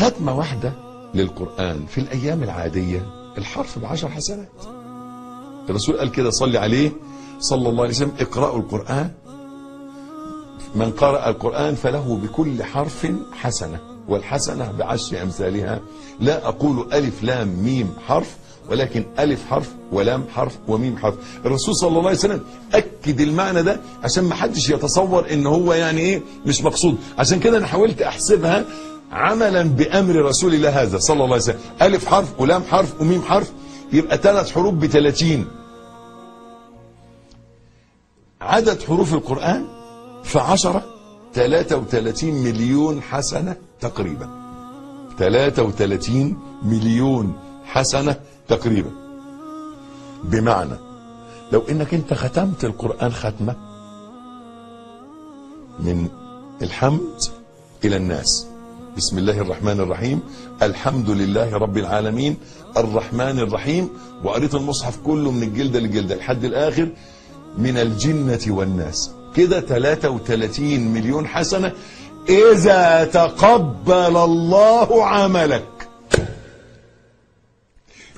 ختمة واحدة للقرآن في الأيام العادية الحرف بعشر حسنات. الرسول قال كده صلي عليه صلى الله عليه وسلم اقرأوا القرآن. من قرأ القرآن فله بكل حرف حسنة والحسنة بعشر أمثالها. لا أقول ألف لام ميم حرف ولكن ألف حرف ولام حرف وميم حرف. الرسول صلى الله عليه وسلم أكد المعنى ده عشان ما حدش يتصور إن هو يعني إيه مش مقصود. عشان كده أنا حاولت أحسبها عملا بأمر رسول الله هذا صلى الله عليه وسلم. ألف حرف ولام حرف وميم حرف يبقى ثلاث حروف بثلاثين. عدد حروف القرآن في عشرة 33 مليون حسنة تقريبا. 33 مليون حسنة تقريبا. بمعنى لو إنك أنت ختمت القرآن ختمة من الحمد إلى الناس بسم الله الرحمن الرحيم. الحمد لله رب العالمين. الرحمن الرحيم. وقريت المصحف كله من الجلدة للجلدة لحد الآخر. من الجنة والناس. كده 33 مليون حسنة. إذا تقبل الله عملك.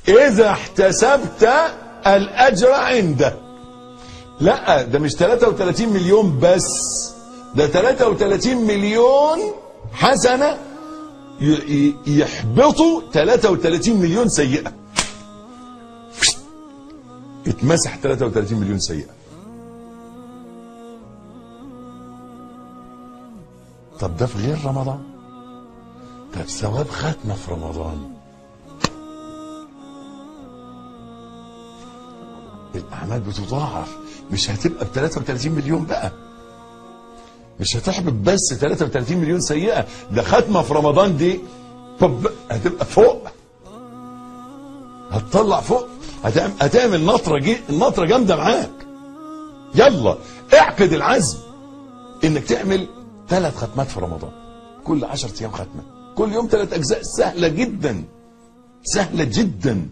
إذا احتسبت الأجر عنده لا ده مش 33 مليون بس. ده 33 مليون حسنة يحبطوا 33 مليون سيئة. اتمسح 33 مليون سيئة. طب ده في غير رمضان؟ طب ثواب ختمة في رمضان. الأعمال بتضاعف مش هتبقى ب 33 مليون بقى. مش هتحبط بس 33 مليون سيئة. ده ختمة في رمضان دي. طب هتبقى فوق. هتطلع فوق. هتعمل, هتعمل نطرة جي نطرة جامدة معاك. يلا اعقد العزم. إنك تعمل ثلاث ختمات في رمضان. كل عشر أيام ختمة. كل يوم ثلاث أجزاء سهلة جدا. سهلة جدا.